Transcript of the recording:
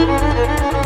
Müzik